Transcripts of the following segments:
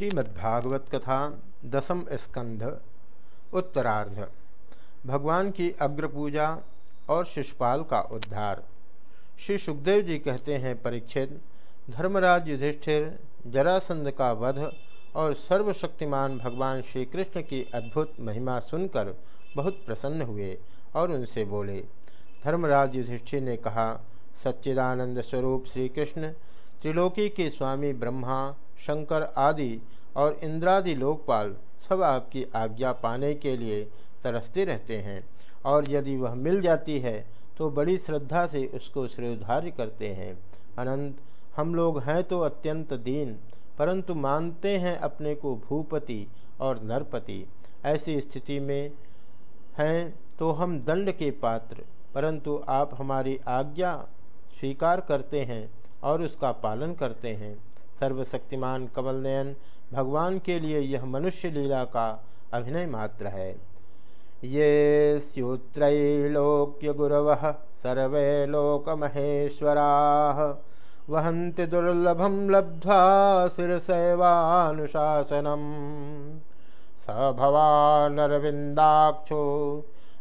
श्रीमद्भागवत कथा, दसम स्कंध, उत्तरार्ध। भगवान की अग्र पूजा और शिषपाल का उद्धार। श्री सुखदेव जी कहते हैं परीक्षित धर्मराज युधिष्ठिर, जरासंध का वध और सर्वशक्तिमान भगवान श्री कृष्ण की अद्भुत महिमा सुनकर बहुत प्रसन्न हुए और उनसे बोले, धर्मराज युधिष्ठिर ने कहा, सच्चिदानंद स्वरूप श्री कृष्ण त्रिलोकी के स्वामी ब्रह्मा शंकर आदि और इंद्रादि लोकपाल सब आपकी आज्ञा पाने के लिए तरसते रहते हैं। और यदि वह मिल जाती है तो बड़ी श्रद्धा से उसको श्रेधार्य करते हैं। अनंत, हम लोग हैं तो अत्यंत दीन, परंतु मानते हैं अपने को भूपति और नरपति। ऐसी स्थिति में हैं तो हम दंड के पात्र, परंतु आप हमारी आज्ञा स्वीकार करते हैं और उसका पालन करते हैं। सर्वशक्तिमान कमल नयन, भगवान के लिए यह मनुष्य लीला का अभिनय मात्र है। ये स्यूत्रैलोक्य गुरव सर्वे लोकमहेश्वरा वहन्ति दुर्लभम लब्ध्वा शिरसैवानुशासनम। स भवानरविन्दाक्षो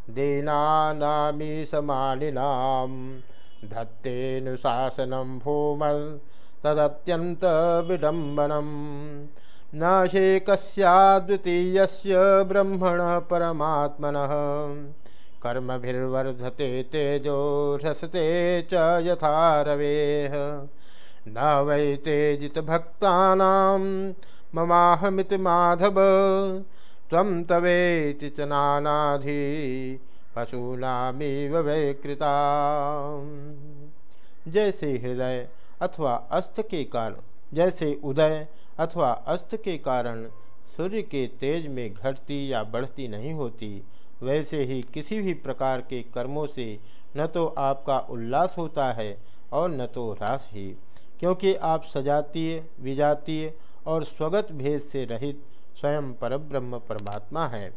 दीनानामी समानिनां धत्तेऽनुशासनं भूमल् तदत्यंत विडम्बनम कस्याद्वितीयस्य ब्रह्मण परमात्मन। कर्मभिर्वर्धते तेजो रसते च यथा न वै तेजितभक्तानां ममाहमिति माधव। त्वं तवेति च नानाधि पशूनामीव वैकृता जैसे हृदय। अथवा अस्त के कारण, जैसे उदय अथवा अस्त के कारण सूर्य के तेज में घटती या बढ़ती नहीं होती, वैसे ही किसी भी प्रकार के कर्मों से न तो आपका उल्लास होता है और न तो ह्रास ही, क्योंकि आप सजातीय, विजातीय और स्वगत भेद से रहित स्वयं परब्रह्म परमात्मा हैं।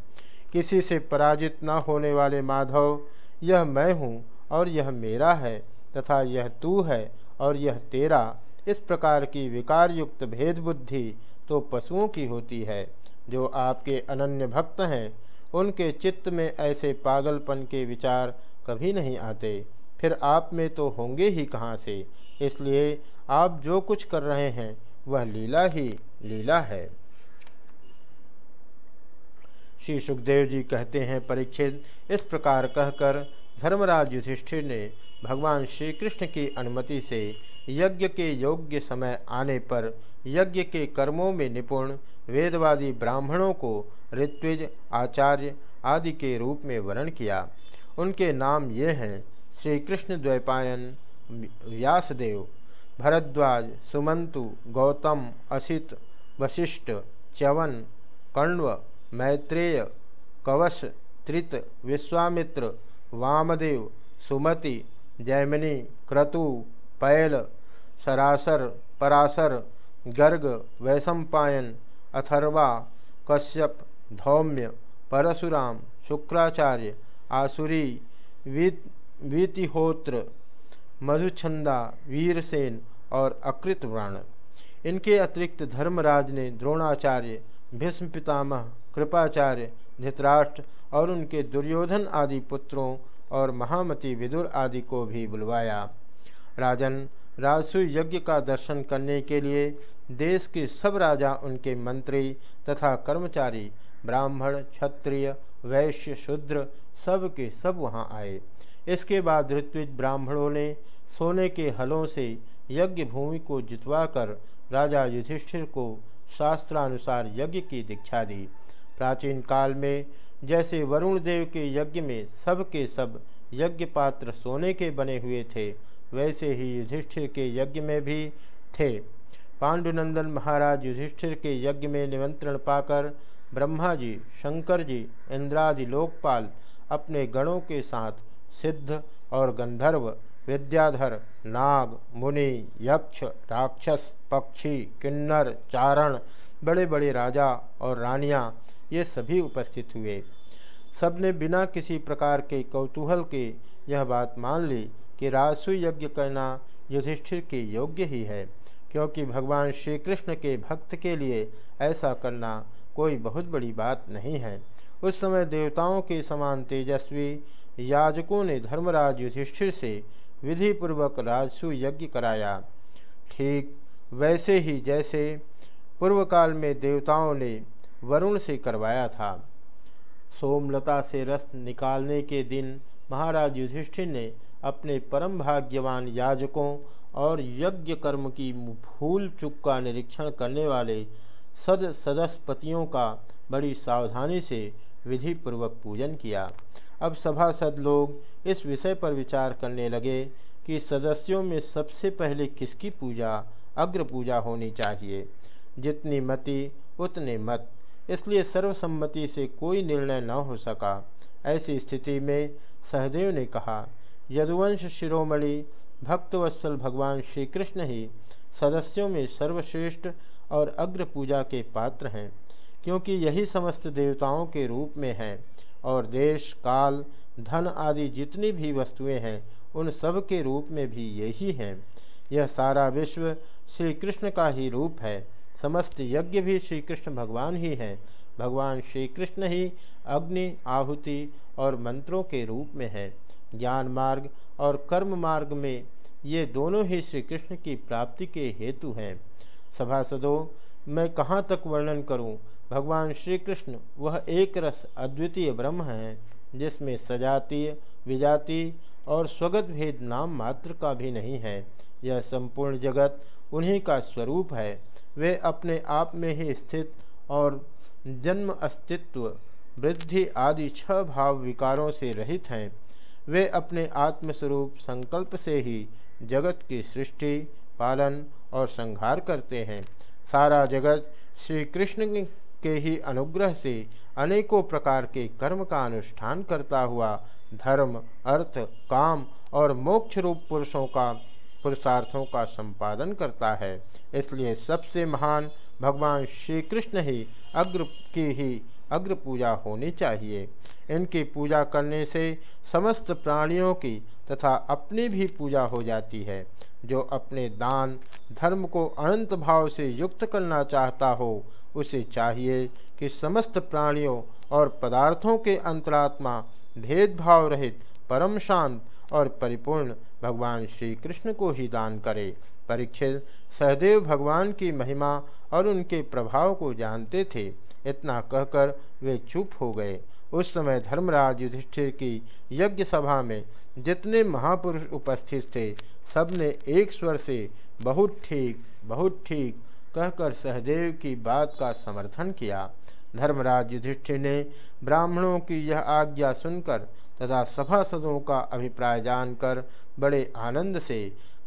किसी से पराजित न होने वाले माधव, यह मैं हूँ और यह मेरा है तथा यह तू है और यह तेरा, इस प्रकार की विकार युक्त भेद बुद्धि तो पशुओं की होती है, जो आपके अनन्य भक्त हैं। उनके चित्त में ऐसे पागलपन के विचार कभी नहीं आते। फिर आप में तो होंगे ही कहाँ से? इसलिए आप जो कुछ कर रहे हैं, वह लीला ही लीला है। श्री सुखदेव जी कहते हैं, परीक्षित, इस प्रकार कहकर धर्मराज युधिष्ठिर ने भगवान श्री कृष्ण की अनुमति से यज्ञ के योग्य समय आने पर यज्ञ के कर्मों में निपुण, वेदवादी ब्राह्मणों को ऋत्विज, आचार्य आदि के रूप में वर्ण किया। उनके नाम ये हैं श्री कृष्ण द्वैपायन, व्यासदेव, भरद्वाज, सुमंतु, गौतम, असित, वशिष्ठ, च्यवन, कण्व, मैत्रेय, कवश, त्रित, विश्वामित्र वामदेव, सुमति, जैमिनी, क्रतु, पैल, सरासर, परासर, गर्ग, वैशंपायन, अथर्वा, कश्यप, धौम्य, परशुराम, शुक्राचार्य, आसुरी, वीत, वीतिहोत्र, मधुछंदा, वीरसेन और अकृत व्रण इनके अतिरिक्त धर्मराज ने द्रोणाचार्य, भीष्म पितामह, कृपाचार्य धृतराष्ट्र और उनके दुर्योधन आदि पुत्रों और महामती विदुर आदि को भी बुलवाया। राजन राजसु यज्ञ का दर्शन करने के लिए देश के सब राजा, उनके मंत्री तथा कर्मचारी, ब्राह्मण, क्षत्रिय, वैश्य, शूद्र सब के सब वहाँ आए। इसके बाद ऋत्विज ब्राह्मणों ने सोने के हलों से यज्ञ भूमि को जितवाकर राजा युधिष्ठिर को शास्त्रानुसार यज्ञ की दीक्षा दी। प्राचीन काल में जैसे वरुण देव के यज्ञ में सब के सब यज्ञ पात्र सोने के बने हुए थे, वैसे ही युधिष्ठिर के यज्ञ में भी थे। पांडुनंदन महाराज युधिष्ठिर के यज्ञ में निमंत्रण पाकर ब्रह्मा जी शंकर जी इंद्रादि लोकपाल अपने गणों के साथ सिद्ध और गंधर्व, विद्याधर, नाग, मुनि, यक्ष, राक्षस, पक्षी, किन्नर, चारण बड़े बड़े राजा और रानियाँ ये सभी उपस्थित हुए। सबने बिना किसी प्रकार के कौतूहल के यह बात मान ली कि राजसु यज्ञ करना युधिष्ठिर के योग्य ही है, क्योंकि भगवान श्री कृष्ण के भक्त के लिए ऐसा करना कोई बहुत बड़ी बात नहीं है। उस समय देवताओं के समान तेजस्वी याजकों ने धर्मराज युधिष्ठिर से विधिपूर्वक राजसु यज्ञ कराया। ठीक वैसे ही जैसे पूर्व काल में देवताओं ने वरुण से करवाया था। सोमलता से रस निकालने के दिन महाराज युधिष्ठिर ने अपने परम भाग्यवान याजकों और यज्ञ कर्म की भूल चुक का निरीक्षण करने वाले सद सदस्पतियों का बड़ी सावधानी से विधि पूर्वक पूजन किया। अब सभासद लोग इस विषय पर विचार करने लगे कि सदस्यों में सबसे पहले किसकी पूजा अग्र पूजा होनी चाहिए? जितनी मति, उतने मत। इसलिए सर्वसम्मति से कोई निर्णय न हो सका। ऐसी स्थिति में सहदेव ने कहा, यदुवंश शिरोमणि, भक्तवत्सल भगवान श्री कृष्ण ही सदस्यों में सर्वश्रेष्ठ और अग्र पूजा के पात्र हैं, क्योंकि यही समस्त देवताओं के रूप में हैं और देश, काल, धन आदि जितनी भी वस्तुएँ हैं, उन सब के रूप में भी यही हैं। यह सारा विश्व श्री कृष्ण का ही रूप है। समस्त यज्ञ भी श्री कृष्ण भगवान ही हैं। भगवान श्री कृष्ण ही अग्नि, आहुति और मंत्रों के रूप में है। ज्ञान मार्ग और कर्म मार्ग में ये दोनों ही श्री कृष्ण की प्राप्ति के हेतु हैं। सभासदों, मैं कहाँ तक वर्णन करूँ? भगवान श्री कृष्ण वह एक रस अद्वितीय ब्रह्म है, जिसमें सजातीय, विजातीय और स्वगत भेद नाम मात्र का भी नहीं है। यह संपूर्ण जगत उन्हीं का स्वरूप है। वे अपने आप में ही स्थित और जन्म अस्तित्व, वृद्धि आदि छह भाव विकारों से रहित हैं। वे अपने आत्मस्वरूप संकल्प से ही जगत की सृष्टि, पालन और संहार करते हैं। सारा जगत श्री कृष्ण के ही अनुग्रह से अनेकों प्रकार के कर्म का अनुष्ठान करता हुआ धर्म, अर्थ, काम और मोक्ष रूप पुरुषों का पुरुषार्थों का संपादन करता है। इसलिए सबसे महान भगवान श्री कृष्ण ही अग्र की ही अग्र पूजा होनी चाहिए। इनकी पूजा करने से समस्त प्राणियों की तथा अपनी भी पूजा हो जाती है। जो अपने दान, धर्म को अनंत भाव से युक्त करना चाहता हो, उसे चाहिए कि समस्त प्राणियों और पदार्थों के अंतरात्मा भेदभाव रहित, परम शांत और परिपूर्ण भगवान श्री कृष्ण को ही दान करे। परीक्षित सहदेव भगवान की महिमा और उनके प्रभाव को जानते थे। इतना कहकर वे चुप हो गए। उस समय धर्मराज युधिष्ठिर की यज्ञ सभा में जितने महापुरुष उपस्थित थे, सबने एक स्वर से बहुत ठीक बहुत ठीक कहकर सहदेव की बात का समर्थन किया। धर्मराज युधिष्ठिर ने ब्राह्मणों की यह आज्ञा सुनकर तथा सभासदों का अभिप्राय जानकर बड़े आनंद से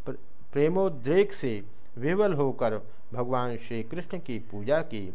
प्रेमोद्रेक से विवल होकर भगवान श्री कृष्ण की पूजा की।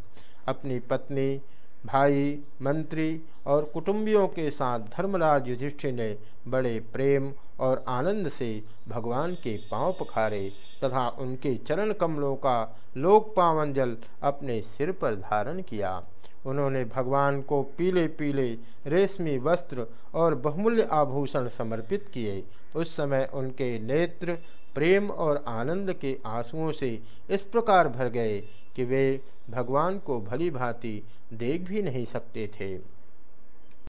अपनी पत्नी, भाई, मंत्री और कुटुंबियों के साथ धर्मराज युधिष्ठिर ने बड़े प्रेम और आनंद से भगवान के पाँव पखारे तथा उनके चरण कमलों का लोक पावन जल अपने सिर पर धारण किया। उन्होंने भगवान को पीले पीले रेशमी वस्त्र और बहुमूल्य आभूषण समर्पित किए। उस समय उनके नेत्र प्रेम और आनंद के आंसुओं से इस प्रकार भर गए कि वे भगवान को भली भांति देख भी नहीं सकते थे।